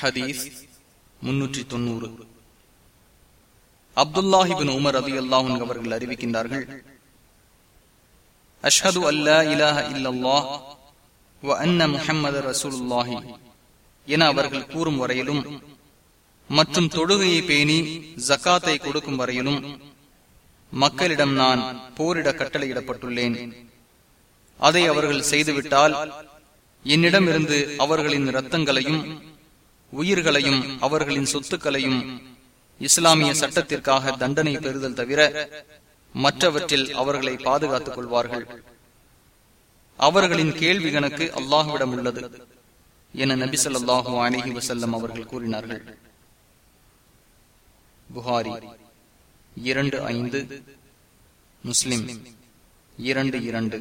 ஹதீஸ் முன்னூற்றி தொண்ணூறு. அப்துல்லாஹிபின் உமர் அலி அல்லாஹன் அவர்கள் அறிவிக்கின்றார்கள் அஷ்ஹது அல்லா இலாஹ இல்லல்லாஹ் வ அன்ன முஹம்மது ரசூலுல்லாஹி என அவர்கள் கூறும் வரையிலும் மற்றும் தொழுகையை பேணி ஜக்காத்தை கொடுக்கும் வரையிலும் மக்களிடம் நான் போரிட கட்டளையிடப்பட்டுள்ளேன். அதை அவர்கள் செய்துவிட்டால் என்னிடமிருந்து அவர்களின் இரத்தங்களையும் உயிர்களையும் அவர்களின் சொத்துக்களையும் இஸ்லாமிய சட்டத்திற்காக தண்டனை பெறுதல் தவிர மற்றவற்றில் அவர்களை பாதுகாத்துக் கொள்வார்கள். அவர்களின் கேள்வி கணக்கு அல்லாஹுவிடம் உள்ளது என நபி சொல்லாஹு அலிஹி வசல்லம் அவர்கள் கூறினார்கள். புகாரி இரண்டு ஐந்து முஸ்லிம் இரண்டு இரண்டு.